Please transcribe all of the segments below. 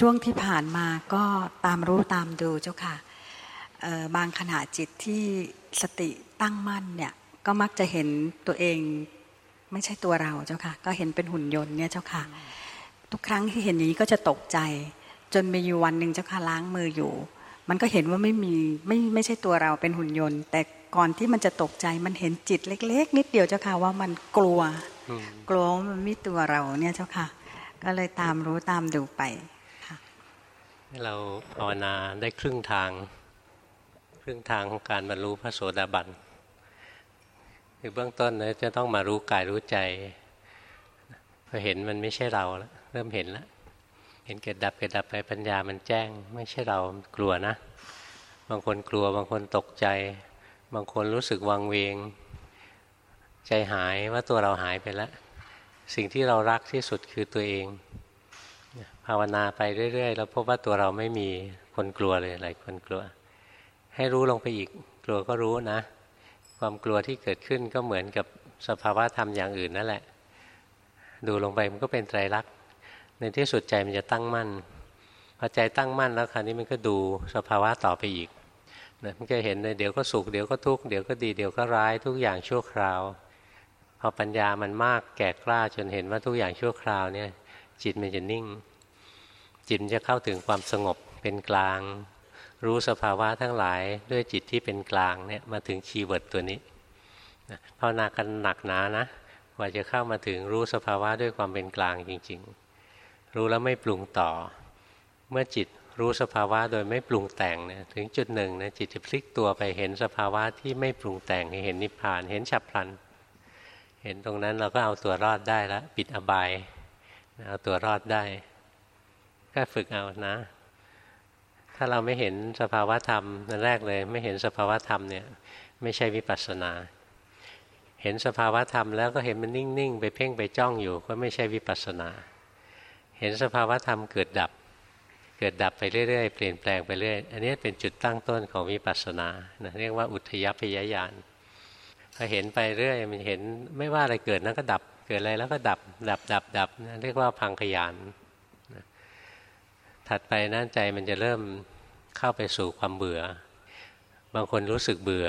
ช่วงที่ผ่านมาก็ตามรู้ตามดูเจ้าค่ะบางขณะจิตที่สติตั้งมั่นเนี่ยก็มักจะเห็นตัวเองไม่ใช่ตัวเราเจ้าค่ะ ก็เห็นเป็นหุ่นยนต์เนี่ยเจ้าค่ะ ทุกครั้งที่เห็นอย่างนี้ก็จะตกใจ จนมีอยู่วันหนึ่งเจ้าค่ะล้างมืออยู่ มันก็เห็นว่าไม่มีไม่ไม่ใช่ตัวเราเป็นหุ่นยนต์ แต่ก่อนที่มันจะตกใจมันเห็นจิตเล็ก ๆ นิดเดียวเจ้าค่ะว่ามันกลัว กลัวมันไม่ตัวเราเนี่ยเจ้าค่ะ ก็เลยตามรู้ตามดูไปค่ะ เราภาวนาได้ครึ่งทาง ครึ่งทางของการบรรลุพระโสดาบันคือเบื้องต้นเนี่ยจะต้องมารู้กายรู้ใจพอเห็นมันไม่ใช่เราแล้วเริ่มเห็นแล้วเห็นเกิดดับเกิดดับไปปัญญามันแจ้ง ไม่ใช่เรากลัวนะ บางคนกลัวบางคนตกใจ บางคนรู้สึกวังเวง ใจหายว่าตัวเราหายไปแล้ว สิ่งที่เรารักที่สุดคือตัวเอง ภาวนาไปเรื่อยๆ แล้วพบว่าตัวเราไม่มีคนกลัวเลยหลายคนกลัว ให้รู้ลงไปอีกกลัวก็รู้นะ ความกลัวที่เกิดขึ้นก็เหมือนกับสภาวะธรรมอย่างอื่นนั่นแหละ ดูลงไปมันก็เป็นไตรลักษณ์ในที่สุดใจมันจะตั้งมั่นพอใจตั้งมั่นแล้วคราวนี้มันก็ดูสภาวะต่อไปอีกนะมันจะเห็นเลยเดี๋ยวก็สุขเดี๋ยวก็ทุกข์เดี๋ยวก็ดีเดี๋ยวก็ร้ายทุกอย่างชั่วคราว พอปัญญามันมากแก่กล้าจนเห็นว่าทุกอย่างชั่วคราวเนี่ยจิตมันจะนิ่ง จิตจะเข้าถึงความสงบเป็นกลาง รู้สภาวะทั้งหลายด้วยจิตที่เป็นกลางเนี่ยมาถึงคีย์เวิร์ดตัวนี้ภาวนากันหนักหนานะกว่าจะเข้ามาถึงรู้สภาวะด้วยความเป็นกลางจริง ๆ รู้แล้วไม่ปรุงต่อ เมื่อจิตรู้สภาวะโดยไม่ปรุงแต่งเนี่ยถึงจุดหนึ่งนะจิตจะพลิกตัวไปเห็นสภาวะที่ไม่ปรุงแต่งเห็นนิพพานเห็นฉับพลัน เห็นตรงนั้นเราก็เอาตัวรอดได้แล้วปิดอบายเอาตัวรอดได้ ก็ฝึกเอานะ ถ้าเราไม่เห็นสภาวะธรรมนั่นแรกเลย ไม่เห็นสภาวะธรรมเนี่ย ไม่ใช่วิปัสสนา เห็นสภาวะธรรมแล้วก็เห็นมันนิ่งๆ ไปเพ่งไปจ้องอยู่ ก็ไม่ใช่วิปัสสนา เห็นสภาวะธรรมเกิดดับ เกิดดับไปเรื่อยๆ เปลี่ยนแปลงไปเรื่อย อันนี้เป็นจุดตั้งต้นของวิปัสสนานะเรียกว่าอุทยพยายานพอเห็นไปเรื่อยมันเห็นไม่ว่าอะไรเกิดนั้นก็ดับ เกิดอะไรแล้วก็ดับ ดับดับดับเรียกว่าพังขยาน ถัดไปนั้นใจมันจะเริ่มเข้าไปสู่ความเบื่อ บางคนรู้สึกเบื่อ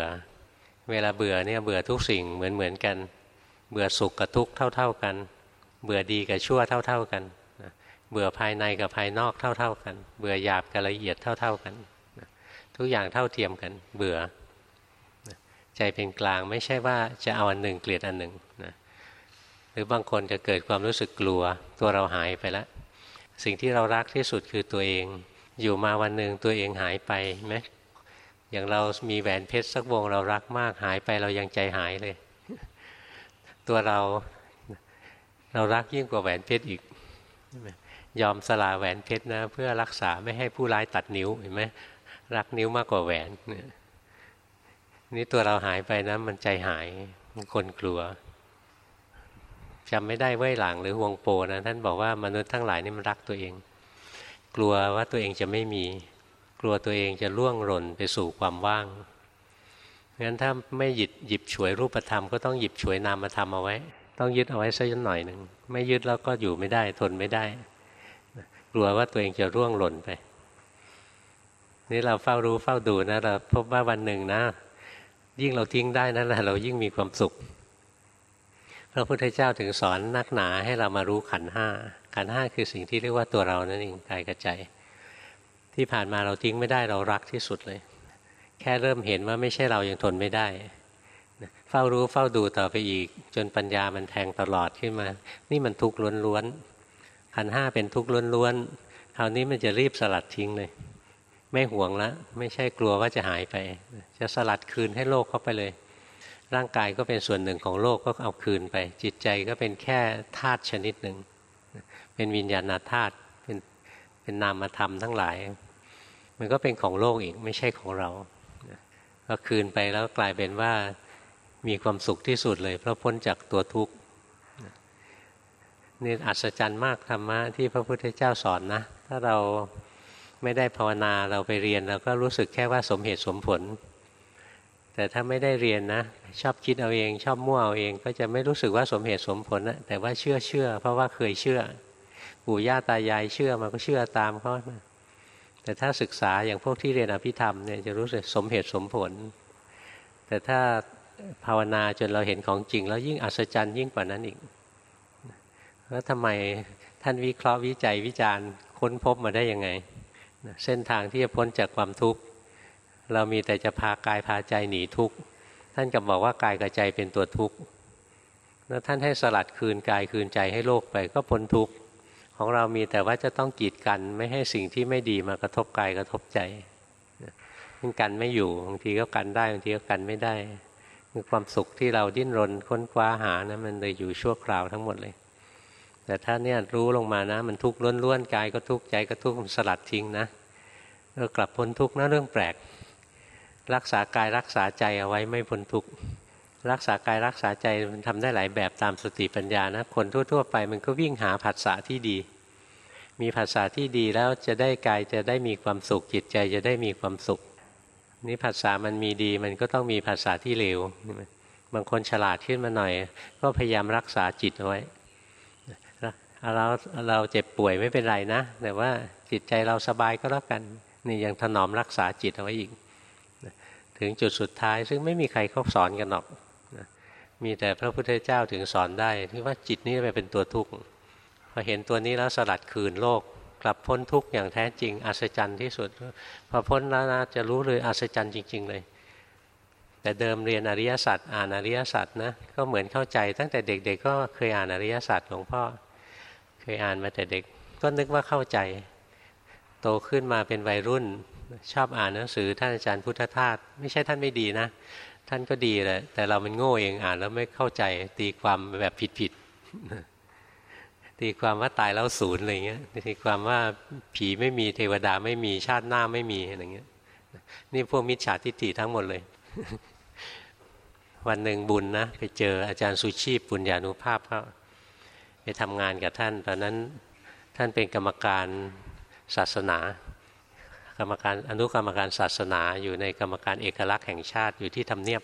เวลาเบื่อเนี่ยเบื่อทุกสิ่งเหมือนเหมือนกัน เบื่อสุขกับทุกข์เท่า ๆกัน เบื่อดีกับชั่วเท่า ๆกัน เบื่อภายในกับภายนอกเท่า ๆกัน เบื่อหยาบกับละเอียดเท่า ๆกัน ทุกอย่างเท่าเทียมกัน เบื่อใจเป็นกลางไม่ใช่ว่าจะเอาอันหนึ่งเกลียดอันหนึ่งนะหรือบางคนจะเกิดความรู้สึกกลัว ตัวเราหายไปแล้ว สิ่งที่เรารักที่สุดคือตัวเอง อยู่มาวันหนึ่งตัวเองหายไปไหมอย่างเรามีแหวนเพชรสักวงเรารักมากหายไปเรายังใจหายเลย ตัวเราเรารักยิ่งกว่าแหวนเพชรอีกยอมสละแหวนเพชรนะ เพื่อรักษาไม่ให้ผู้ร้ายตัดนิ้วเห็นไหมรักนิ้วมากกว่าแหวนนี่ตัวเราหายไปนะ มันใจหายมันคนกลัว จำไม่ได้เว้ยหลังหรือฮวงโปนะท่านบอกว่ามนุษย์ทั้งหลายนี่มันรักตัวเอง กลัวว่าตัวเองจะไม่มี กลัวตัวเองจะล่วงหล่นไปสู่ความว่างงั้นถ้าไม่หยิบหยิบฉวยรูปธรรมก็ต้องหยิบฉวยนามธรรมเอาไว้ ต้องยึดเอาไว้สักหน่อยหนึ่งไม่ยึดแล้วก็อยู่ไม่ได้ทนไม่ได้ กลัวว่าตัวเองจะร่วงหล่นไป นี่เราเฝ้ารู้เฝ้าดูนะเราพบว่าวันหนึ่งนะ ยิ่งเราทิ้งได้นั่นแหละเรายิ่งมีความสุข ระพุทธเจ้าถึงสอนนักหนาให้เรามารู้ขันห้าขันห้าคือสิ่งที่เรียกว่าตัวเรานั่นเองกายกับใจที่ผ่านมาเราทิ้งไม่ได้เรารักที่สุดเลย แค่เริ่มเห็นว่าไม่ใช่เรายังทนไม่ได้เฝ้ารู้เฝ้าดูต่อไปอีก จนปัญญามันแทงตลอดขึ้นมา นี่มันทุกข์ล้วนๆขันห้าเป็นทุกข์ล้วนๆคราวนี้มันจะรีบสลัดทิ้งเลย ไม่ห่วงแล้วไม่ใช่กลัวว่าจะหายไป จะสลัดคืนให้โลกเข้าไปเลย ร่างกายก็เป็นส่วนหนึ่งของโลกก็เอาคืนไป จิตใจก็เป็นแค่ธาตุชนิดหนึ่ง เป็นวิญญาณธาตุเป็นเป็นนามธรรมทั้งหลาย มันก็เป็นของโลกอีกไม่ใช่ของเราก็คืนไปแล้วกลายเป็นว่ามีความสุขที่สุดเลย เพราะพ้นจากตัวทุกข์นี่อัศจรรย์มากธรรมะที่พระพุทธเจ้าสอนนะ ถ้าเราไม่ได้ภาวนาเราไปเรียนเราก็รู้สึกแค่ว่าสมเหตุสมผล แต่ถ้าไม่ได้เรียนนะ ชอบคิดเอาเอง ชอบมั่วเอาเอง ก็จะไม่รู้สึกว่าสมเหตุสมผลนะแต่ว่าเชื่อเชื่อ เพราะว่าเคยเชื่อ ปู่ย่าตายายเชื่อมาก็เชื่อตามเขาแต่ถ้าศึกษาอย่างพวกที่เรียนอภิธรรมเนี่ยจะรู้สึกสมเหตุสมผล แต่ถ้าภาวนาจนเราเห็นของจริง แล้วยิ่งอัศจรรย์ยิ่งกว่านั้นอีกแล้วทำไมท่านวิเคราะห์วิจัยวิจารณ์ค้นพบมาได้ยังไง เส้นทางที่จะพ้นจากความทุกข์ เรามีแต่จะพากายพาใจหนีทุกข์ท่านกับบอกว่ากายกับใจเป็นตัวทุกข์แล้วท่านให้สลัดคืนกายคืนใจให้โลกไปก็พ้นทุกข์ของเรามีแต่ว่าจะต้องกีดกันไม่ให้สิ่งที่ไม่ดีมากระทบกายกระทบใจมันกันไม่อยู่บางทีก็กันได้บางทีก็กันไม่ได้ความสุขที่เราดิ้นรนค้นคว้าหานะมันเลยอยู่ชั่วคราวทั้งหมดเลย แต่ถ้าเนี่ยรู้ลงมานะ มันทุกข์ล้วนๆกายก็ทุกข์ใจก็ทุกข์สลัดทิ้งนะเรากลับพ้นทุกข์นะเรื่องแปลก รักษากายรักษาใจเอาไว้ไม่พ้นทุกข์รักษากายรักษาใจมันทำได้หลายแบบตามสติปัญญานะคนทั่ว ๆ ไปมันก็วิ่งหาผัสสะที่ดี มีผัสสะที่ดีแล้วจะได้กายจะได้มีความสุขจิตใจจะได้มีความสุข นี่ผัสสะมันมีดีมันก็ต้องมีผัสสะที่เลวบางคนฉลาดขึ้นมาหน่อย ก็พยายามรักษาจิตเอาไว้เราเราเจ็บป่วยไม่เป็นไรนะ แต่ว่าจิตใจเราสบายก็แล้วกันนี่ยังถนอมรักษาจิตเอาไว้อีก ถึงจุดสุดท้าย ซึ่งไม่มีใครเขาสอนกันหรอกมีแต่พระพุทธเจ้าถึงสอนได้ที่ว่าจิตนี้ไปเป็นตัวทุกข์พอเห็นตัวนี้แล้วสลัดคืนโลก กลับพ้นทุกข์อย่างแท้จริง อัศจรรย์ที่สุด พอพ้นแล้วนะจะรู้เลยอัศจรรย์จริง ๆ เลย แต่เดิมเรียนอริยสัจอ่านอริยสัจนะก็เหมือนเข้าใจ ตั้งแต่เด็ก ๆ ก็เคยอ่านอริยสัจหลวงพ่อเคยอ่านมาแต่เด็ก ก็นึกว่าเข้าใจ โตขึ้นมาเป็นวัยรุ่น ชอบอ่านหนังสือท่านอาจารย์พุทธทาสไม่ใช่ท่านไม่ดีนะ ท่านก็ดีแหละแต่เรามันโง่เองอ่านแล้วไม่เข้าใจตีความแบบผิดๆตีความว่าตายแล้วศูนย์อะไรเงี้ยตีความว่าผีไม่มีเทวดาไม่มีชาติหน้าไม่มีอะไรเงี้ยนี่พวกมิจฉาทิฏฐิทั้งหมดเลย วันหนึ่งบุญนะไปเจออาจารย์สุชีพปุญญานุภาพเขาไปทำงานกับท่าน ตอนนั้นท่านเป็นกรรมการศาสนา กรรมการอนุกรรมการศาสนา อยู่ในกรรมการเอกลักษณ์แห่งชาติอยู่ที่ทำเนียบ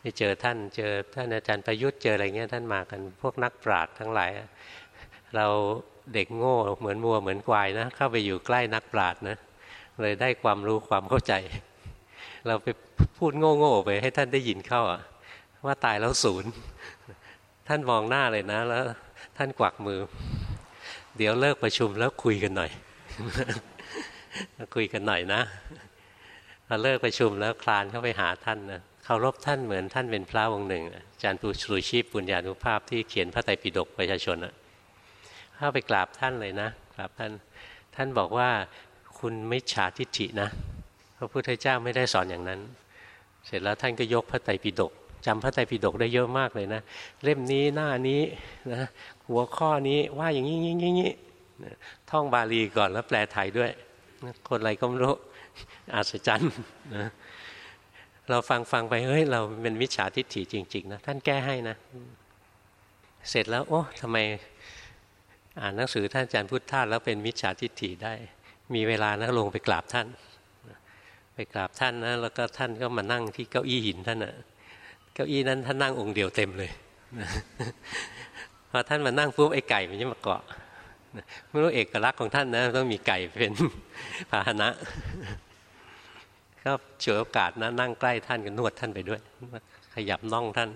ไปเจอท่านเจอท่านอาจารย์ประยุทธ์เจออะไรเงี้ยท่านมากันพวกนักปราชญ์ทั้งหลาย เราเด็กโง่เหมือนมัวเหมือนควายนะเข้าไปอยู่ใกล้นักปราชญ์นะเลยได้ความรู้ความเข้าใจ เราไปพูดโง่ๆไปให้ท่านได้ยินเข้าอะว่าตายแล้วศูนย์ ท่านมองหน้าเลยนะ แล้วท่านกวักมือ เดี๋ยวเลิกประชุมแล้วคุยกันหน่อย คุยกันหน่อยนะพอเลิกประชุมแล้วคลานเข้าไปหาท่านนะเคารพท่านเหมือนท่านเป็นพระองค์หนึ่งอาจารย์ปูชูชีพปุญญานุภาพที่เขียนพระไตรปิฎกประชาชนอะเข้าไปกราบท่านเลยนะกราบท่าน ท่านบอกว่าคุณไม่ฉาทิฏฐินะพระพุทธเจ้าไม่ได้สอนอย่างนั้น เสร็จแล้วท่านก็ยกพระไตรปิฎกจำพระไตรปิฎกได้เยอะมากเลยนะเล่มนี้หน้านี้นะหัวข้อนี้ว่าอย่างนี้งี้งี้ท่องบาลีก่อนแล้วแปลไทยด้วย คนอะไรก็ไม่รู้อัศจรรย์นะเราฟังฟังไปเฮ้ยเราเป็นมิจฉาทิฏฐิจริง ๆ นะ ท่านแก้ให้นะ เสร็จแล้ว โอ้ทำไมอ่านหนังสือท่านอาจารย์พุทธทาสแล้วเป็นมิจฉาทิฏฐิได้ มีเวลานะลงไปกราบท่าน ไปกราบท่านนะแล้วก็ท่านก็มานั่งที่เก้าอี้หินท่านนะเก้าอี้นั้นท่านนั่งองค์เดียวเต็มเลยพอท่านมานั่งปุ๊บไอ้ไก่มันจะมาเกาะ ไม่รู้เอกลักษณ์ของท่านนะ ต้องมีไก่เป็นพาหนะ ก็เฉยโอกาสนะนั่งใกล้ท่านก็นวดท่านไปด้วย ขยับน่องท่าน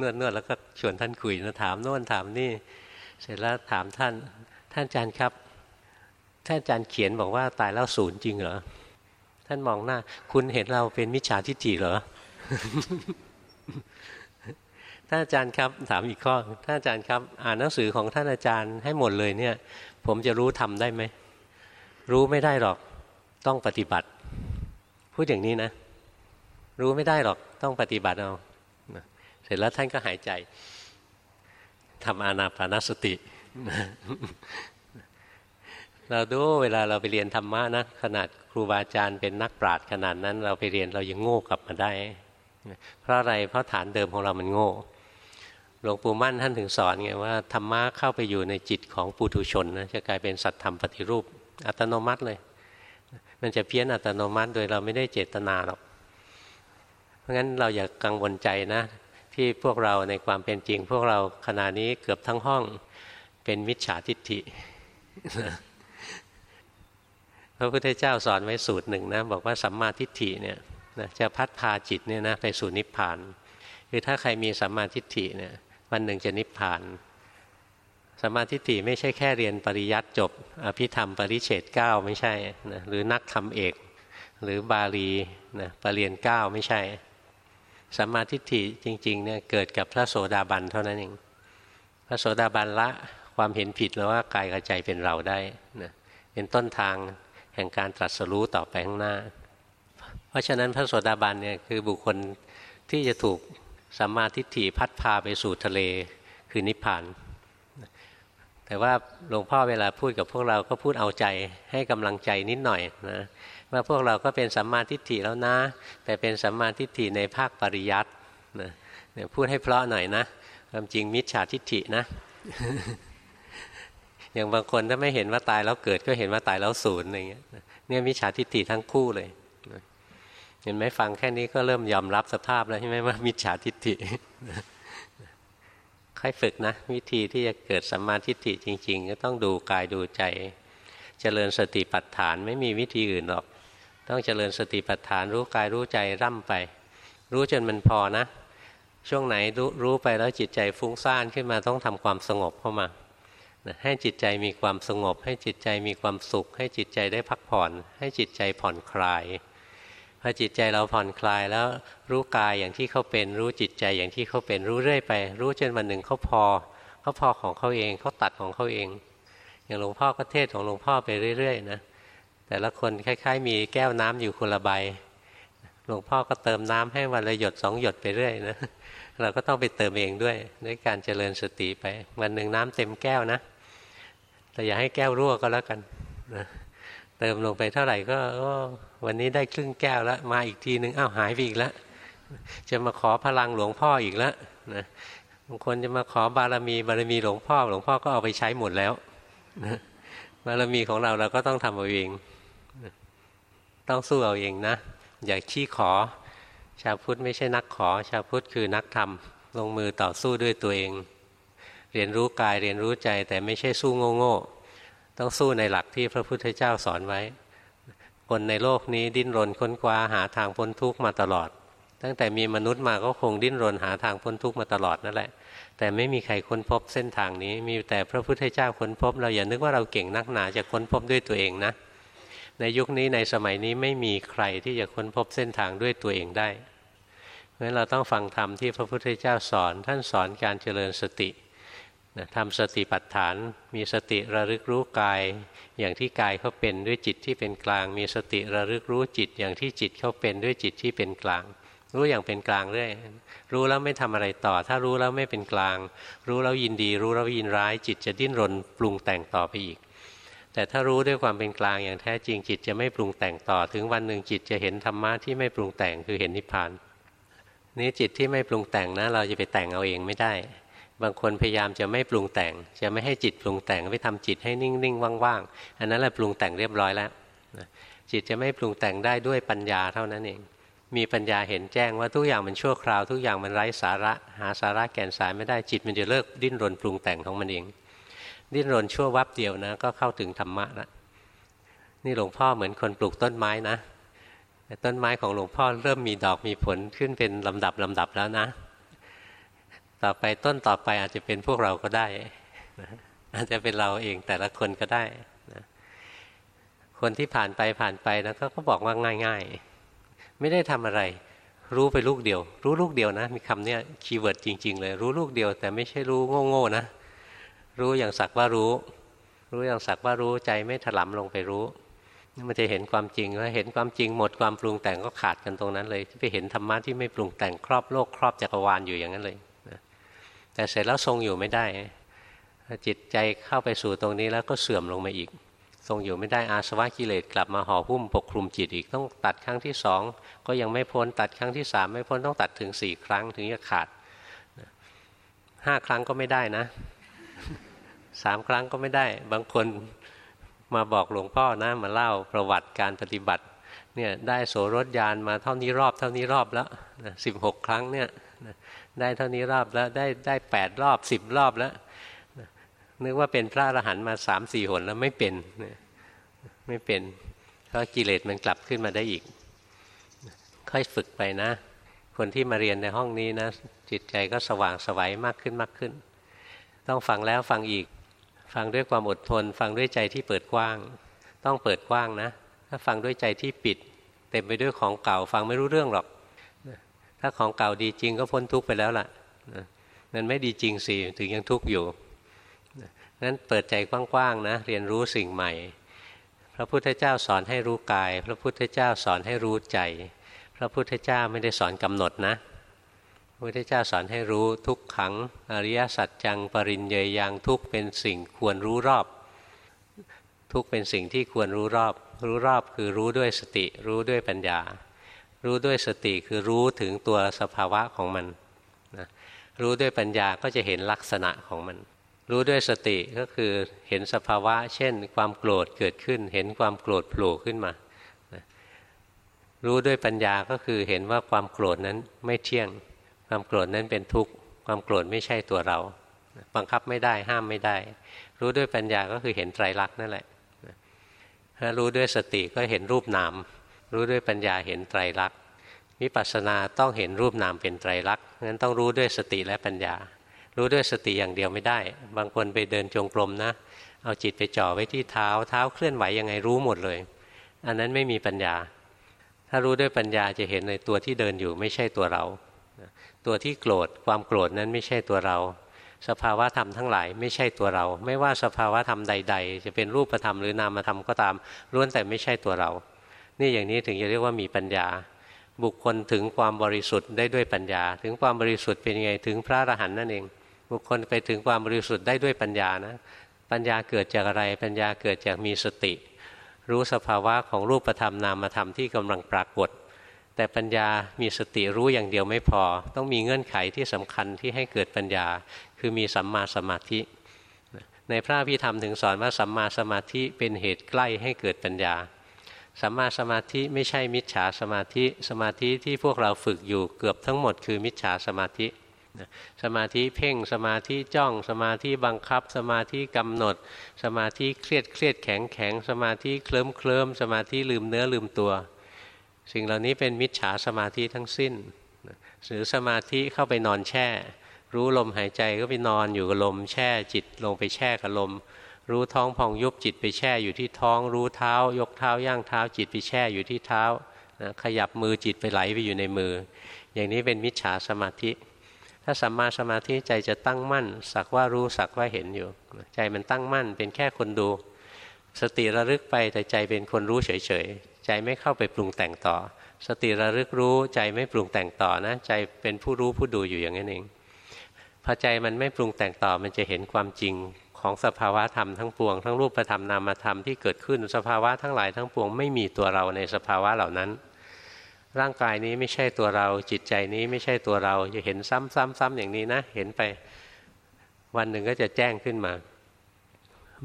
นวดนวดแล้วก็ชวนท่านคุยนะถามโน่นถามนี่ เสร็จแล้วถามท่าน ท่านอาจารย์ครับ ท่านอาจารย์เขียนบอกว่าตายแล้วศูนย์จริงเหรอ ท่านมองหน้า คุณเห็นเราเป็นมิจฉาทิฏฐิเหรอ ท่านอาจารย์ครับถามอีกข้อท่านอาจารย์ครับ อ่านหนังสือของท่านอาจารย์ให้หมดเลยเนี่ย ผมจะรู้ทำได้ไหมรู้ไม่ได้หรอกต้องปฏิบัติ พูดอย่างนี้นะ รู้ไม่ได้หรอกต้องปฏิบัติเอาเสร็จแล้วท่านก็หายใจทำอานาปานสติเราดูเวลาเราไปเรียนธรรมะนะขนาดครูบาอาจารย์เป็นนักปราชญ์ขนาดนั้น เราไปเรียนเรายังโง่กลับมาได้ เพราะอะไรเพราะฐานเดิมของเรามันโง่ หลวงปู่มั่นท่านถึงสอนไงว่าธรรมะเข้าไปอยู่ในจิตของปุถุชนนะจะกลายเป็นสัตธรรมปฏิรูป อัตโนมัติเลย มันจะเพี้ยนอัตโนมัติโดยเราไม่ได้เจตนาหรอก เพราะงั้นเราอย่ากกังวลใจนะ ที่พวกเราในความเป็นจริง พวกเราขณะนี้เกือบทั้งห้องเป็นมิจฉาทิฏฐิพระพุทธเจ้าสอนไว้สูตรหนึ่งนะบอกว่าสัมมาทิฏฐิเนี่ยนะจะพัดพาจิตเนี่ยนะไปสู่นิพพานคือถ้าใครมีสัมมาทิฏฐิเนี่ย วันหนึ่งจะนิพพานสมาทิฏฐิไม่ใช่แค่เรียนปริยัติจบ อภิธรรมปริเฉดเก้าไม่ใช่นะหรือนักธรรมเอก หรือบาลีนะปรริญญาเก้าไม่ใช่สัมมาทิฏฐิจริงๆเนี่ยเกิดกับพระโสดาบันเท่านั้นเองพระโสดาบันละความเห็นผิดแล้วว่ากายกับใจเป็นเราได้นะเป็นต้นทางแห่งการตรัสรู้ต่อไปข้างหน้า เพราะฉะนั้นพระโสดาบันเนี่ยคือบุคคลที่จะถูก สัมมาทิฏฐิพัดพาไปสู่ทะเลคือนิพพาน แต่ว่าหลวงพ่อเวลาพูดกับพวกเราก็พูดเอาใจให้กำลังใจนิดหน่อยนะว่าพวกเราก็เป็นสัมมาทิฏฐิแล้วนะ แต่เป็นสัมมาทิฏฐิในภาคปริยัตินะพูดให้เพราะหน่อยนะความจริงมิจฉาทิฏฐินะ อย่างบางคนถ้าไม่เห็นว่าตายแล้วเกิดก็เห็นว่าตายแล้วศูนย์อะไรเงี้ยเนี่ยมิจฉาทิฏฐิทั้งคู่เลย เห็นไหมฟังแค่นี้ก็เริ่มยอมรับสภาพแล้วใช่ไหมว่ามิจฉาทิฏฐิค่อยฝึกนะ วิธีที่จะเกิดสัมมาทิฏฐิจริง ๆ ก็ต้องดูกายดูใจ เจริญสติปัฏฐานไม่มีวิธีอื่นหรอก ต้องเจริญสติปัฏฐานรู้กายรู้ใจร่ำไป รู้จนมันพอนะ ช่วงไหนรู้รู้ไปแล้วจิตใจฟุ้งซ่านขึ้นมาต้องทำความสงบเข้ามาให้จิตใจมีความสงบ ให้จิตใจมีความสุข ให้จิตใจได้พักผ่อน ให้จิตใจผ่อนคลาย พอจิตใจเราผ่อนคลายแล้วรู้กายอย่างที่เขาเป็นรู้จิตใจอย่างที่เขาเป็นรู้เรื่อยไป รู้จนวันหนึ่งเขาพอเขาพอของเขาเองเขาตัดของเขาเอง อย่างหลวงพ่อก็เทศของหลวงพ่อไปเรื่อยๆนะแต่ละคนคล้าย ๆ มีแก้วน้ำอยู่คนละใบหลวงพ่อก็เติมน้ำให้วันละหยดสองหยดไปเรื่อยนะเราก็ต้องไปเติมเองด้วยด้วยการเจริญสติไป วันหนึ่งน้ำเต็มแก้วนะ แต่อย่าให้แก้วรั่วก็แล้วกันนะ เติมลงไปเท่าไหร่ก็วันนี้ได้ครึ่งแก้วแล้ว มาอีกทีนึงอ้าวหายไปอีกแล้วจะมาขอพลังหลวงพ่ออีกแล้วนะบางคนจะมาขอบารมีบารมีหลวงพ่อ หลวงพ่อก็เอาไปใช้หมดแล้วนะบารมีของเราเราก็ต้องทำเอาเอง ต้องสู้เอาเองนะ อย่าขี้ขอ ชาวพุทธไม่ใช่นักขอ ชาวพุทธคือนักทำลงมือต่อสู้ด้วยตัวเอง เรียนรู้กายเรียนรู้ใจแต่ไม่ใช่สู้โง่ๆ ต้องสู้ในหลักที่พระพุทธเจ้าสอนไว้ คนในโลกนี้ดิ้นรนค้นคว้าหาทางพ้นทุกข์มาตลอด ตั้งแต่มีมนุษย์มาก็คงดิ้นรนหาทางพ้นทุกข์มาตลอดนั่นแหละ แต่ไม่มีใครค้นพบเส้นทางนี้ มีแต่พระพุทธเจ้าค้นพบ เราอย่านึกว่าเราเก่งนักหนาจะค้นพบด้วยตัวเองนะ ในยุคนี้ในสมัยนี้ไม่มีใครที่จะค้นพบเส้นทางด้วยตัวเองได้ เพราะฉะนั้นเราต้องฟังธรรมที่พระพุทธเจ้าสอน ท่านสอนการเจริญสติ นะทำสติปัฏฐานมีสติระลึกรู้กาย อย่างที่กายเขาเป็นด้วยจิตที่เป็นกลาง มีสติระลึกรู้จิตอย่างที่จิตเขาเป็นด้วยจิตที่เป็นกลาง รู้อย่างเป็นกลางเรื่อยรู้แล้วไม่ทำอะไรต่อ ถ้ารู้แล้วไม่เป็นกลาง รู้แล้วยินดี รู้แล้วยินร้าย จิตจะดิ้นรนปรุงแต่งต่อไปอีก แต่ถ้ารู้ด้วยความเป็นกลางอย่างแท้จริงจิตจะไม่ปรุงแต่งต่อ ถึงวันหนึ่งจิตจะเห็นธรรมะที่ไม่ปรุงแต่งคือเห็นนิพพานนี้จิตที่ไม่ปรุงแต่งนะเราจะไปแต่งเอาเองไม่ได้ บางคนพยายามจะไม่ปรุงแต่ง จะไม่ให้จิตปรุงแต่งไปทำจิตให้นิ่งๆว่างๆอันนั้นแหละปรุงแต่งเรียบร้อยแล้วจิตจะไม่ปรุงแต่งได้ด้วยปัญญาเท่านั้นเอง มีปัญญาเห็นแจ้งว่าทุกอย่างมันชั่วคราว ทุกอย่างมันไร้สาระ หาสาระแก่นสายไม่ได้จิตมันจะเลิกดิ้นรนปรุงแต่งของมันเอง ดิ้นรนชั่ววับเดียวนะ ก็เข้าถึงธรรมะแล้วนี่หลวงพ่อเหมือนคนปลูกต้นไม้นะต่ต้นไม้ของหลวงพ่อเริ่มมีดอกมีผลขึ้นเป็นลำดับลำดับแล้วนะ ต่อไปต้นต่อไปอาจจะเป็นพวกเราก็ได้อาจจะเป็นเราเองแต่ละคนก็ได้นะคนที่ผ่านไปผ่านไปนะก็บอกว่าง่าย ๆ ไม่ได้ทำอะไร รู้ไปลูกเดียว รู้ลูกเดียวนะ มีคำเนี้ย keyword จริง ๆ เลย รู้ลูกเดียว แต่ไม่ใช่รู้โง่ๆนะ รู้อย่างสักว่ารู้ รู้อย่างสักว่ารู้ใจไม่ถลำลงไปรู้มันจะเห็นความจริงว่าเห็นความจริงหมดความปรุงแต่งก็ขาดกันตรงนั้นเลยไปเห็นธรรมะที่ไม่ปรุงแต่งครอบโลกครอบจักรวาลอยู่อย่างนั้นเลย แต่เสร็จแล้วทรงอยู่ไม่ได้จิตใจเข้าไปสู่ตรงนี้แล้วก็เสื่อมลงมาอีก ทรงอยู่ไม่ได้อาสวะกิเลสกลับมาห่อหุ้มปกคลุมจิตอีกต้องตัดครั้งที่สองก็ยังไม่พ้นตัดครั้งที่สามไม่พ้นต้องตัดถึงสี่ครั้งถึงจะขาดห้าครั้งก็ไม่ได้นะสามครั้งก็ไม่ได้ บางคนมาบอกหลวงพ่อนะมาเล่าประวัติการปฏิบัติเนี่ยได้โสรถยานมาเท่านี้รอบเท่านี้รอบแล้วสิบหกครั้งเนี่ย ได้เท่านี้รอบแล้วได้ได้แปดรอบสิบรอบแล้วนึกว่าเป็นพระอรหันต์มาสามสี่หนแล้วไม่เป็นไม่เป็น เพราะกิเลสมันกลับขึ้นมาได้อีก ค่อยฝึกไปนะ คนที่มาเรียนในห้องนี้นะ จิตใจก็สว่างสวัยมากขึ้นมากขึ้น ต้องฟังแล้วฟังอีก ฟังด้วยความอดทน ฟังด้วยใจที่เปิดกว้าง ต้องเปิดกว้างนะ ถ้าฟังด้วยใจที่ปิด เต็มไปด้วยของเก่า ฟังไม่รู้เรื่องหรอก ถ้าของเก่าดีจริงก็พ้นทุกข์ไปแล้วล่ะมันไม่ดีจริงสิถึงยังทุกข์อยู่นั้นเปิดใจกว้างๆนะเรียนรู้สิ่งใหม่ พระพุทธเจ้าสอนให้รู้กาย พระพุทธเจ้าสอนให้รู้ใจ พระพุทธเจ้าไม่ได้สอนกำหนดนะพระพุทธเจ้าสอนให้รู้ทุกขัง อริยสัจจังปริญเยยังทุกเป็นสิ่งควรรู้รอบ ทุกเป็นสิ่งที่ควรรู้รอบ รู้รอบคือรู้ด้วยสติ รู้ด้วยปัญญา รู้ด้วยสติคือรู้ถึงตัวสภาวะของมันนะรู้ด้วยปัญญาก็จะเห็นลักษณะของมัน รู้ด้วยสติก็คือเห็นสภาวะ เช่น ความโกรธเกิดขึ้น เห็นความโกรธโผล่ขึ้นมารู้ด้วยปัญญาก็คือเห็นว่าความโกรธนั้นไม่เที่ยง ความโกรธนั้นเป็นทุกข์ ความโกรธไม่ใช่ตัวเรา บังคับไม่ได้ห้ามไม่ได้ รู้ด้วยปัญญาก็คือเห็นไตรลักษณ์นั่นแหละถ้ารู้ด้วยสติก็เห็นรูปนาม รู้ด้วยปัญญาเห็นไตรลักษณ์วิปัสสนาต้องเห็นรูปนามเป็นไตรลักษณ์งั้นต้องรู้ด้วยสติและปัญญา รู้ด้วยสติอย่างเดียวไม่ได้ บางคนไปเดินจงกรมนะ เอาจิตไปจ่อไว้ที่เท้า เท้าเคลื่อนไหวยังไงรู้หมดเลย อันนั้นไม่มีปัญญา ถ้ารู้ด้วยปัญญาจะเห็นในตัวที่เดินอยู่ไม่ใช่ตัวเรา ตัวที่โกรธความโกรธนั้นไม่ใช่ตัวเรา สภาวะธรรมทั้งหลายไม่ใช่ตัวเรา ไม่ว่าสภาวะธรรมใด ๆ จะเป็นรูปธรรมหรือนามธรรมก็ตามล้วนแต่ไม่ใช่ตัวเรา นี่อย่างนี้ถึงจะเรียกว่ามีปัญญา บุคคลถึงความบริสุทธิ์ได้ด้วยปัญญา ถึงความบริสุทธิ์เป็นยังไงถึงพระอรหันต์นั่นเอง บุคคลไปถึงความบริสุทธิ์ได้ด้วยปัญญานะ ปัญญาเกิดจากอะไร ปัญญาเกิดจากมีสติ รู้สภาวะของรูปธรรมนามธรรมที่กำลังปรากฏ แต่ปัญญามีสติรู้อย่างเดียวไม่พอ ต้องมีเงื่อนไขที่สำคัญที่ให้เกิดปัญญา คือมีสัมมาสมาธิในพระพิธรรมถึงสอนว่าสัมมาสมาธิเป็นเหตุใกล้ให้เกิดปัญญา สัมมาสมาธิไม่ใช่มิจฉาสมาธิ สมาธิที่พวกเราฝึกอยู่เกือบทั้งหมดคือมิจฉาสมาธิสมาธิเพ่งสมาธิจ้อง สมาธิบังคับ สมาธิกำหนด สมาธิเครียดเครียดแข็งแข็งสมาธิเคลิ้มเคลิ้มสมาธิลืมเนื้อลืมตัว สิ่งเหล่านี้เป็นมิจฉาสมาธิทั้งสิ้นหรือสมาธิเข้าไปนอนแช่ รู้ลมหายใจก็ไปนอนอยู่กับลมแช่จิตลงไปแช่กับลม รู้ท้องพองยุบจิตไปแช่อยู่ที่ท้อง รู้เท้า ยกเท้าย่างเท้า จิตไปแช่อยู่ที่เท้าขยับมือจิตไปไหลไปอยู่ในมือ อย่างนี้เป็นมิจฉาสมาธิ ถ้าสัมมาสมาธิใจจะตั้งมั่น สักว่ารู้สักว่าเห็นอยู่ ใจมันตั้งมั่นเป็นแค่คนดู สติระลึกไปแต่ใจเป็นคนรู้เฉยๆ ใจไม่เข้าไปปรุงแต่งต่อ สติระลึกรู้ใจไม่ปรุงแต่งต่อนะใจเป็นผู้รู้ผู้ดูอยู่อย่างนั้นเองพอใจมันไม่ปรุงแต่งต่อมันจะเห็นความจริง ของสภาวะธรรมทั้งปวง ทั้งรูปธรรมนามธรรมที่เกิดขึ้นสภาวะทั้งหลายทั้งปวงไม่มีตัวเราในสภาวะเหล่านั้น ร่างกายนี้ไม่ใช่ตัวเรา จิตใจนี้ไม่ใช่ตัวเราจะเห็นซ้ำๆๆอย่างนี้นะ เห็นไปวันหนึ่งก็จะแจ้งขึ้นมา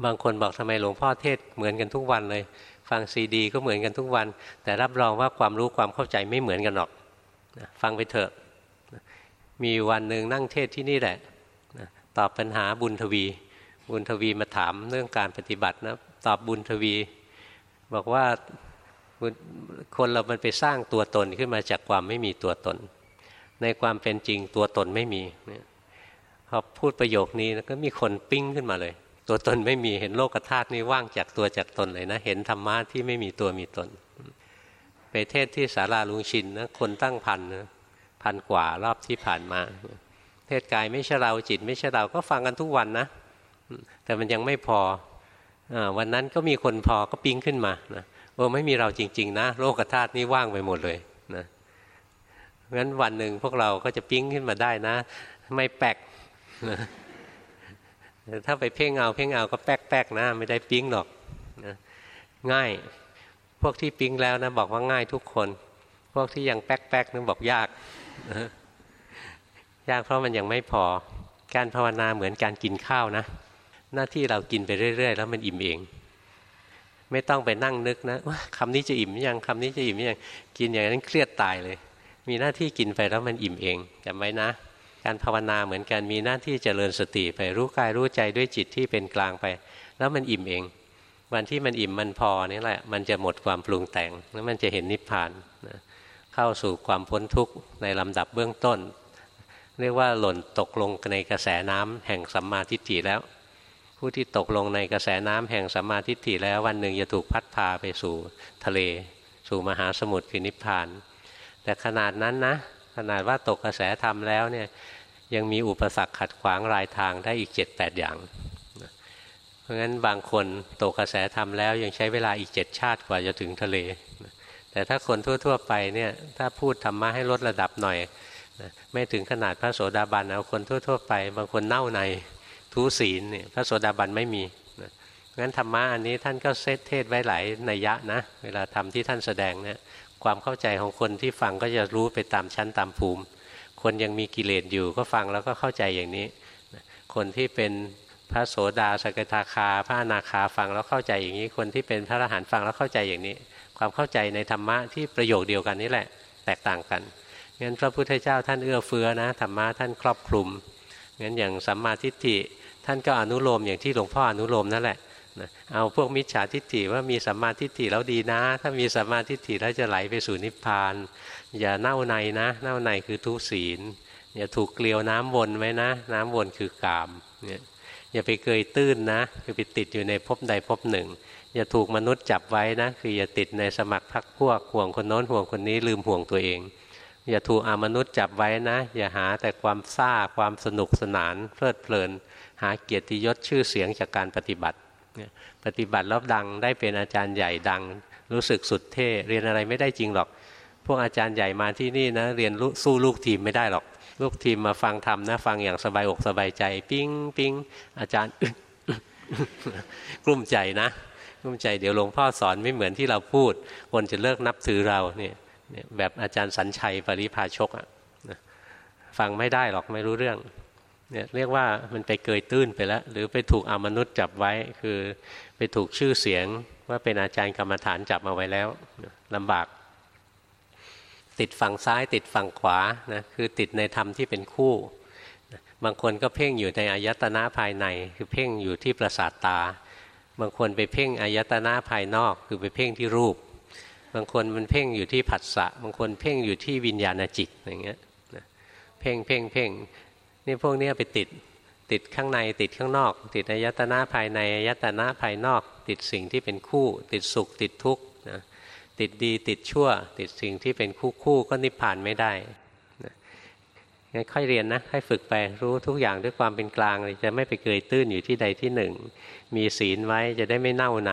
บางคนบอกทำไมหลวงพ่อเทศเหมือนกันทุกวันเลย ฟังซีดี ก็เหมือนกันทุกวัน แต่รับรองว่าความรู้ความเข้าใจไม่เหมือนกันหรอกฟังไปเถอะมีวันหนึ่งนั่งเทศที่นี่แหละตอบปัญหาบุญทวี บุญทวีมาถามเรื่องการปฏิบัตินะตอบบุญทวี บอกว่าคนเรามันไปสร้างตัวตนขึ้นมาจากความไม่มีตัวตน ในความเป็นจริงตัวตนไม่มีพอพูดประโยคนี้ก็มีคนปิ้งขึ้นมาเลย ตัวตนไม่มีเห็นโลกธาตุนี้ว่างจากตัวจากตนเลยนะ เห็นธรรมะที่ไม่มีตัวมีตน ไปเทศที่สาราลุงชินนะคนตั้งพันนะพันกว่ารอบที่ผ่านมา เทศกายไม่ใช่เราจิตไม่ใช่เราก็ฟังกันทุกวันนะ แต่มันยังไม่พออวันนั้นก็มีคนพอก็ปิ้งขึ้นมานะอไม่มีเราจริง ๆ นะ โลกธาตุนี้ว่างไปหมดเลยนะงั้นวันหนึ่งพวกเราก็จะปิ้งขึ้นมาได้นะ ไม่แปลกถ้าไปเพ่งเอาเพ่งเอาก็แป๊กๆนะ ไม่ได้ปิ้งหรอกนะง่ายพวกที่ปิ้งแล้วนะบอกว่าง่ายทุกคน พวกที่ยังแป๊กๆนึกบอกยากยากเพราะมันยังไม่พอการภาวนาเหมือนการกินข้าวนะ หน้าที่เรากินไปเรื่อย ๆ แล้วมันอิ่มเอง ไม่ต้องไปนั่งนึกนะว่าคำนี้จะอิ่มยังคำนี้จะอิ่มยังกินอย่างนั้นเครียดตายเลย มีหน้าที่กินไปแล้วมันอิ่มเองจำไว้นะ การภาวนาเหมือนกันมีหน้าที่เจริญสติไปรู้กายรู้ใจด้วยจิตที่เป็นกลางไป แล้วมันอิ่มเอง วันที่มันอิ่มมันพอนี่แหละ มันจะหมดความปรุงแต่งแล้วมันจะเห็นนิพพานนะเข้าสู่ความพ้นทุกข์ในลำดับเบื้องต้น เรียกว่าหล่นตกลงในกระแสน้ำแห่งสัมมาทิฏฐิแล้ว ผู้ที่ตกลงในกระแสน้ำแห่งสัมมาทิฏฐิแล้ววันหนึ่งจะถูกพัดพาไปสู่ทะเล สู่มหาสมุทรคือนิพพาน แต่ขนาดนั้นนะ ขนาดว่าตกกระแสธรรมแล้วเนี่ยยังมีอุปสรรคขัดขวางรายทางได้อีก 7-8 อย่าง เพราะงั้นบางคนตกกระแสธรรมแล้วยังใช้เวลาอีกเจ็ดชาติกว่าจะถึงทะเล แต่ถ้าคนทั่ว ๆ ไปเนี่ยถ้าพูดธรรมะให้ลดระดับหน่อย ไม่ถึงขนาดพระโสดาบันเอาคนทั่ว ๆ ไป บางคนเน่าใน ทุศีลเนี่ยพระโสดาบันไม่มีนะงั้นธรรมะอันนี้ท่านก็เซตเทศไว้หลายนัยยะนะ เวลาทำที่ท่านแสดงเนี่ยความเข้าใจของคนที่ฟังก็จะรู้ไปตามชั้นตามภูมิ คนยังมีกิเลสอยู่ก็ฟังแล้วก็เข้าใจอย่างนี้ คนที่เป็นพระโสดาสกทาคา พระอนาคาฟังแล้วเข้าใจอย่างนี้ คนที่เป็นพระอรหันต์ฟังแล้วเข้าใจอย่างนี้ ความเข้าใจในธรรมะที่ประโยคเดียวกันนี่แหละ แตกต่างกันงั้นพระพุทธเจ้าท่านเอื้อเฟื้อนะธรรมะท่านครอบคลุมงั้นอย่างสัมมาทิฏฐิ ท่านก็อนุโลมอย่างที่หลวงพ่ออนุโลมนั่นแหละเอาพวกมิจฉาทิฏฐิว่ามีสัมมาทิฏฐิแล้วดีนะ ถ้ามีสัมมาทิฏฐิแล้วจะไหลไปสู่นิพพาน อย่าเน่าในนะ เน่าในคือทุศีลอย่าถูกเกลียวน้ำวนไว้นะ น้ำวนคือกามเนี่ยอย่าไปเกยตื้นนะคือไปติดอยู่ในภพใดภพหนึ่ง อย่าถูกมนุษย์จับไว้นะ คืออย่าติดในสมัครพักพวกห่วงคนโน้นห่วงคนนี้ลืมห่วงตัวเอง อย่าถูกอามนุษย์จับไว้นะ อย่าหาแต่ความซ่าความสนุกสนานเพลิดเพลิน หาเกียรติยศชื่อเสียงจากการปฏิบัติ ปฏิบัติแล้วดังได้เป็นอาจารย์ใหญ่ดัง รู้สึกสุดเท่เรียนอะไรไม่ได้จริงหรอก พวกอาจารย์ใหญ่มาที่นี่นะเรียนสู้ลูกทีมไม่ได้หรอก ลูกทีมมาฟังทำนะฟังอย่างสบายอกสบายใจ ปิ้งปิ้งอาจารย์กลุ้มใจนะกลุ้มใจเดี๋ยวหลวงพ่อสอนไม่เหมือนที่เราพูด คนจะเลิกนับถือเราเนี่ยแบบอาจารย์สัญชัยปริพาชกอะฟังไม่ได้หรอกไม่รู้เรื่อง เนี่ยเรียกว่ามันไปเกยตื้นไปแล้ว หรือไปถูกอมนุษย์จับไว้ คือไปถูกชื่อเสียงว่าเป็นอาจารย์กรรมฐานจับมาไว้แล้วลำบาก ติดฝั่งซ้ายติดฝั่งขวานะคือติดในธรรมที่เป็นคู่ บางคนก็เพ่งอยู่ในอายตนะภายใน คือเพ่งอยู่ที่ประสาทตา บางคนไปเพ่งอายตนะภายนอก คือไปเพ่งที่รูป บางคนมันเพ่งอยู่ที่ผัสสะ บางคนเพ่งอยู่ที่วิญญาณจิตอย่างเงี้ยเพ่งเพ่งเพ่ง นี่พวกนี้ไปติดติดข้างในติดข้างนอก ติดอายตนะภายในอายตนะภายนอก ติดสิ่งที่เป็นคู่ ติดสุขติดทุกข์นะติดดีติดชั่ว ติดสิ่งที่เป็นคู่คู่ก็นิพพานไม่ได้งั้นค่อยเรียนนะค่อยฝึกไปรู้ทุกอย่างด้วยความเป็นกลางจะไม่ไปเกยตื้นอยู่ที่ใดที่หนึ่ง มีศีลไว้จะได้ไม่เน่าใน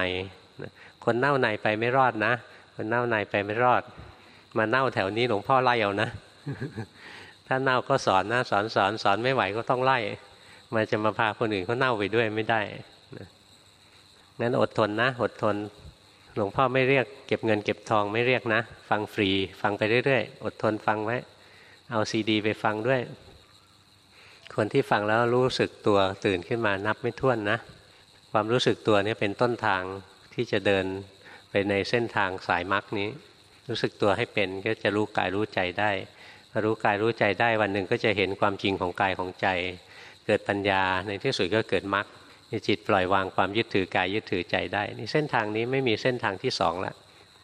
คนเน่าในไปไม่รอดนะ คนเน่าในไปไม่รอด มาเน่าแถวนี้หลวงพ่อไล่เอานะ ถ้าเน่าก็สอนนะสอนสอนสอนไม่ไหวก็ต้องไล่มันจะมาพาคนอื่นเขาเน่าไปด้วยไม่ได้งั้นอดทนนะ อดทน หลวงพ่อไม่เรียกเก็บเงินเก็บทองไม่เรียกนะ ฟังฟรี ฟังไปเรื่อยๆ อดทนฟังไว้ เอาซีดี ไปฟังด้วย คนที่ฟังแล้วรู้สึกตัวตื่นขึ้นมานับไม่ถ้วนนะ ความรู้สึกตัวนี้เป็นต้นทางที่จะเดินไปในเส้นทางสายมรรคนี้ รู้สึกตัวให้เป็นก็จะรู้กายรู้ใจได้ รู้กายรู้ใจได้วันหนึ่งก็จะเห็นความจริงของกายของใจ เกิดปัญญาในที่สุดก็เกิดมรรคจิตปล่อยวางความยึดถือกายยึดถือใจได้ นี่เส้นทางนี้ไม่มีเส้นทางที่สองละ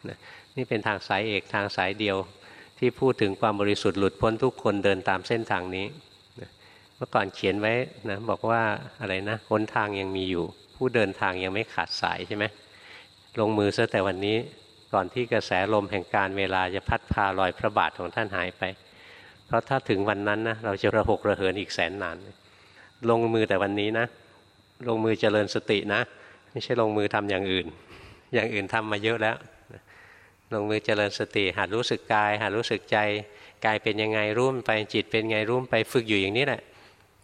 นะนี่เป็นทางสายเอกทางสายเดียวที่พูดถึงความบริสุทธิ์หลุดพ้นทุกคนเดินตามเส้นทางนี้นะเมื่อก่อนเขียนไว้นะบอกว่าอะไรนะหนทางยังมีอยู่ ผู้เดินทางยังไม่ขาดสายใช่ไหมลงมือซะแต่วันนี้ก่อนที่กระแสลมแห่งการเวลาจะพัดพาลอยพระบาทของท่านหายไป เพราะถ้าถึงวันนั้นนะเราจะระหกระเหินอีกแสนนาน ลงมือแต่วันนี้นะ ลงมือเจริญสตินะ ไม่ใช่ลงมือทำอย่างอื่น อย่างอื่นทำมาเยอะแล้วลงมือเจริญสติหัดรู้สึกกายหัดรู้สึกใจกายเป็นยังไงรู้ไปจิตเป็นไงรู้ไปฝึกอยู่อย่างนี้แหละ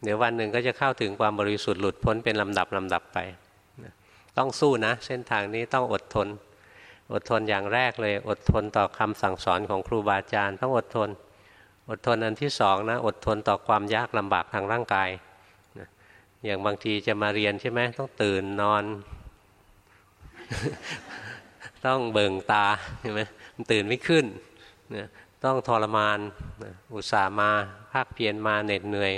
เดี๋ยววันหนึ่งก็จะเข้าถึงความบริสุทธิ์หลุดพ้นเป็นลำดับลำดับไป ต้องสู้นะ เส้นทางนี้ต้องอดทน อดทนอย่างแรกเลย อดทนต่อคำสั่งสอนของครูบาอาจารย์ ต้องอดทน อดทนอันที่สองนะอดทนต่อความยากลำบากทางร่างกายอย่างบางทีจะมาเรียนใช่ไหมต้องตื่นนอน ต้องเบิ่งตาใช่ไหมมันตื่นไม่ขึ้นต้องทรมานอุตส่าห์มาภาคเพียรมาเหน็ดเหนื่อย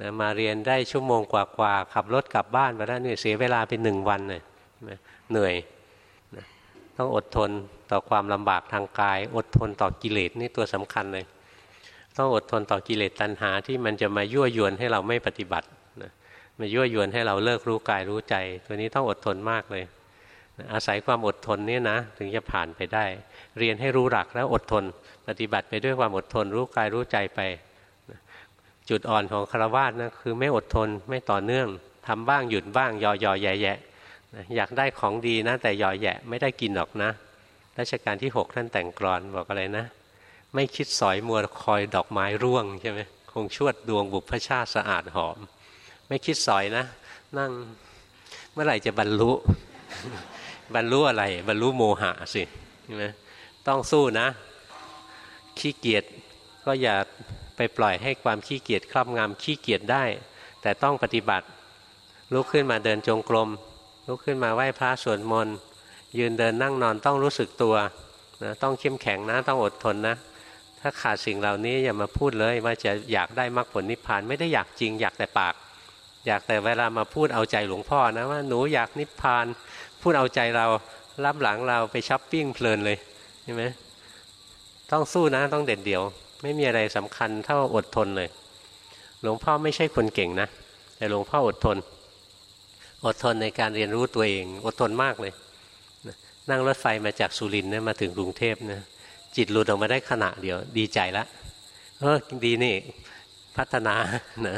นะมาเรียนได้ชั่วโมงกว่าๆขับรถกลับบ้านมาแล้วเนี่ยเสียเวลาเป็นหนึ่งวันเลยเหนื่อยนะต้องอดทนต่อความลำบากทางกาย อดทนต่อกิเลสนี่ตัวสำคัญเลย ต้องอดทนต่อกิเลสตัณหาที่มันจะมายั่วยวนให้เราไม่ปฏิบัตินะมายั่วยวนให้เราเลิกรู้กายรู้ใจ ตัวนี้ต้องอดทนมากเลยอาศัยความอดทนนี่นะ ถึงจะผ่านไปได้ เรียนให้รู้หลักแล้วอดทน ปฏิบัติไปด้วยความอดทน รู้กายรู้ใจไปจุดอ่อนของคารวะนะคือไม่อดทนไม่ต่อเนื่องทำบ้างหยุดบ้างยอยอแย่แย่อยากได้ของดีนะแต่ยอแยไม่ได้กินหรอกนะรัชกาลที่ 6 ท่านแต่งกรอนบอกอะไรนะ ไม่คิดสอยมัวคอยดอกไม้ร่วงใช่ไหมคงชวดดวงบุพชาติสะอาดหอม ไม่คิดสอยนะ นั่งเมื่อไหร่จะบรรลุ บรรลุอะไร บรรลุโมหะสิใช่ไหมต้องสู้นะ ขี้เกียจก็อย่าไปปล่อยให้ความขี้เกียจครอบงำขี้เกียจได้ แต่ต้องปฏิบัติ ลุกขึ้นมาเดินจงกรมลุกขึ้นมาไหว้พระสวดมนต์ยืนเดินนั่งนอนต้องรู้สึกตัวนะต้องเข้มแข็งนะ ต้องอดทนนะ ถ้าขาดสิ่งเหล่านี้อย่ามาพูดเลยว่าจะอยากได้มรรคผลนิพพานไม่ได้อยากจริง อยากแต่ปาก อยากแต่เวลามาพูดเอาใจหลวงพ่อนะว่าหนูอยากนิพพาน พูดเอาใจเรารับหลังเราไปช้อปปิ้งเพลินเลยใช่ไหมต้องสู้นะต้องเด็ดเดี่ยว ไม่มีอะไรสำคัญเท่าอดทนเลย หลวงพ่อไม่ใช่คนเก่งนะ แต่หลวงพ่ออดทน อดทนในการเรียนรู้ตัวเอง อดทนมากเลย นั่งรถไฟมาจากสุรินทร์เนี่ยมาถึงกรุงเทพนะ จิตหลุดออกมาได้ขณะเดียว ดีใจละเออดีนี่ พัฒนานะ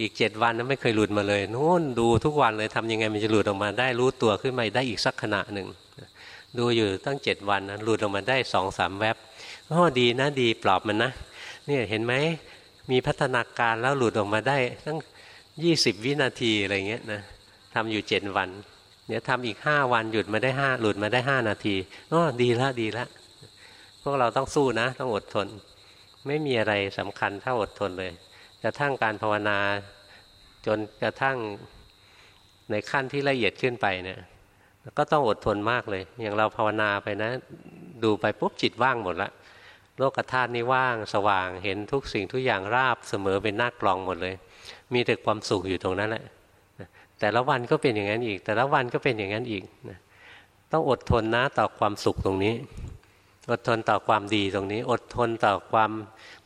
อีกเจ็ดวันนั้นไม่เคยหลุดมาเลยนู่นดูทุกวันเลยทำยังไงมันจะหลุดออกมาได้รู้ตัวขึ้นมาได้อีกสักขณะหนึ่งดูอยู่ตั้งเจ็ดวันนะหลุดออกมาได้สองสามแวบโอ้ดีนะดีปลอบมันนะเนี่ยเห็นไหมมีพัฒนาการแล้วหลุดออกมาได้ตั้งยี่สิบวินาทีอะไรเงี้ยนะทำอยู่เจ็ดวัน เดี๋ยวทำอีกห้าวันหยุดมาได้ห้าหลุดมาได้ห้านาทีอ๋อดีละดีละ พวกเราต้องสู้นะ ต้องอดทน ไม่มีอะไรสำคัญเท่าอดทนเลยกระทั่งการภาวนาจนกระทั่งในขั้นที่ละเอียดขึ้นไปเนี่ยก็ต้องอดทนมากเลย อย่างเราภาวนาไปนะ ดูไปปุ๊บจิตว่างหมดละโลกธาตุนี้ว่างสว่างเห็นทุกสิ่งทุกอย่างราบเสมอเป็นหน้ากลองหมดเลย มีแต่ความสุขอยู่ตรงนั้นแหละแต่ละวันก็เป็นอย่างนั้นอีก แต่ละวันก็เป็นอย่างนั้นอีกต้องอดทนนะต่อความสุขตรงนี้ อดทนต่อความดีตรงนี้ อดทนต่อความ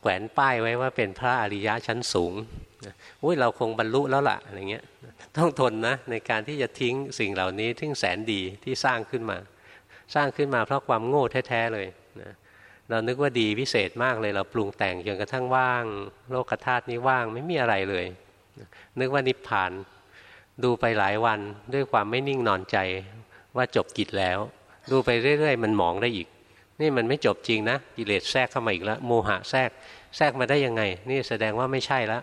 แขวนป้ายไว้ว่าเป็นพระอริยะชั้นสูงอุ้ยเราคงบรรลุแล้วล่ะอะไรเงี้ยต้องทนนะในการที่จะทิ้งสิ่งเหล่านี้ทิ้งแสนดีที่สร้างขึ้นมา สร้างขึ้นมาเพราะความโง่แท้ๆเลยนะเรานึกว่าดีพิเศษมากเลยเราปรุงแต่งจนกระทั่งว่าง โลกธาตุนี้ว่างไม่มีอะไรเลย นึกว่านิพพานดูไปหลายวันด้วยความไม่นิ่งนอนใจว่าจบกิจแล้ว ดูไปเรื่อยๆ มันหมองได้อีก นี่มันไม่จบจริงนะกิเลสแทรกเข้ามาอีกแล้วโมหะแทรกแทรกมาได้ยังไง นี่แสดงว่าไม่ใช่แล้ว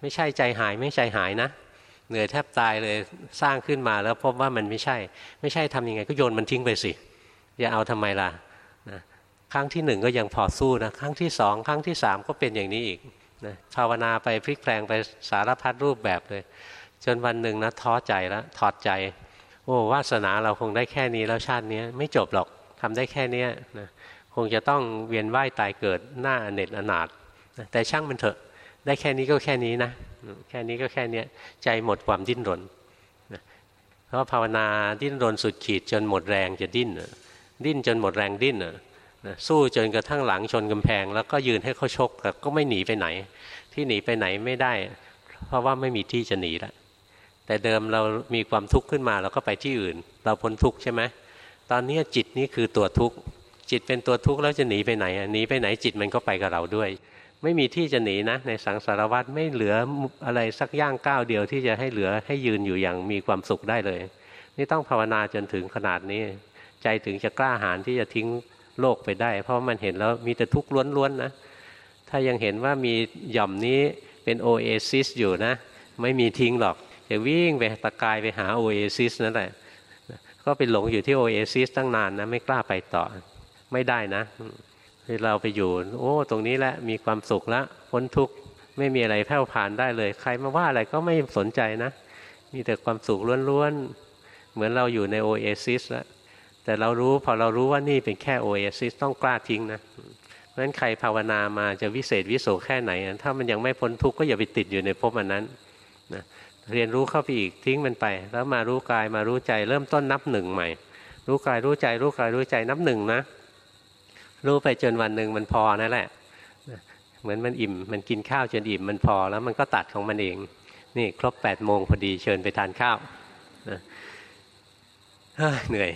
ไม่ใช่ใจหายไม่ใจหายนะ เหนื่อยแทบตายเลยสร้างขึ้นมาแล้วพบว่ามันไม่ใช่ ไม่ใช่ทำยังไง ก็โยนมันทิ้งไปสิอย่าเอาทำไมล่ะนะครั้งที่หนึ่งก็ยังพอสู้นะครั้งที่สองครั้งที่สามก็เป็นอย่างนี้อีกนะภาวนาไปพลิกแปลงไปสารพัดรูปแบบเลย จนวันหนึ่งนะท้อใจแล้วถอดใจ โอ้วาสนาเราคงได้แค่นี้แล้วชาตินี้ไม่จบหรอก ทำได้แค่นี้นะคงจะต้องเวียนว่ายตายเกิดหน้าเน็ตอนาถนะแต่ช่างมันเถอะ ได้แค่นี้ก็แค่นี้นะ แค่นี้ก็แค่นี้ใจหมดความดิ้นรนนะเพราะภาวนาดิ้นรนสุดขีดจนหมดแรงจะดิ้นดิ้นจนหมดแรงดิ้นนะสู้จนกระทั่งหลังชนกำแพง แล้วก็ยืนให้เขาชกแต่ก็ไม่หนีไปไหน ที่หนีไปไหนไม่ได้ เพราะว่าไม่มีที่จะหนีแล้วแต่เดิมเรามีความทุกข์ขึ้นมาเราก็ไปที่อื่น เราพ้นทุกข์ใช่ไหม ตอนนี้จิตนี้คือตัวทุกข์จิตเป็นตัวทุกข์แล้วจะหนีไปไหนหนีไปไหนจิตมันก็ไปกับเราด้วย ไม่มีที่จะหนีนะ ในสังสารวัฏไม่เหลืออะไรสักย่างก้าวเดียวที่จะให้เหลือให้ยืนอยู่อย่างมีความสุขได้เลย นี่ต้องภาวนาจนถึงขนาดนี้ ใจถึงจะกล้าหาญที่จะทิ้งโลกไปได้ เพราะมันเห็นแล้วมีแต่ทุกข์ล้วนๆนะถ้ายังเห็นว่ามีหย่อมนี้เป็นโอเอซิสอยู่นะ ไม่มีทิ้งหรอกจะวิ่งไปตะกายไปหาโอเอซิสนั่นแหละ ก็ไปหลงอยู่ที่โอเอซิสตั้งนานนะไม่กล้าไปต่อ ไม่ได้นะเราไปอยู่ โอ้ ตรงนี้แหละมีความสุขแล้วพ้นทุกข์ไม่มีอะไรแผ่วผ่านได้เลย ใครมาว่าอะไรก็ไม่สนใจนะ มีแต่ความสุขล้วนๆ เหมือนเราอยู่ในโอเอซิสแล้วแต่เรารู้พอเรารู้ว่านี่เป็นแค่โอเอซิสต้องกล้าทิ้งนะเพราะฉะนั้นใครภาวนามาจะวิเศษวิโสแค่ไหน ถ้ามันยังไม่พ้นทุกข์ก็อย่าไปติดอยู่ในภพอันนั้น เรียนรู้เข้าไปอีกทิ้งมันไป แล้วมารู้กายมารู้ใจ เริ่มต้นนับหนึ่งใหม่ รู้กายรู้ใจรู้กายรู้ใจนับหนึ่งนะ รู้ไปจนวันหนึ่งมันพอนั่นแหละเหมือนมันอิ่มมันกินข้าวจนอิ่มมันพอแล้วมันก็ตัดของมันเอง นี่ครบแปดโมงพอดีเชิญไปทานข้าวเหนื่อย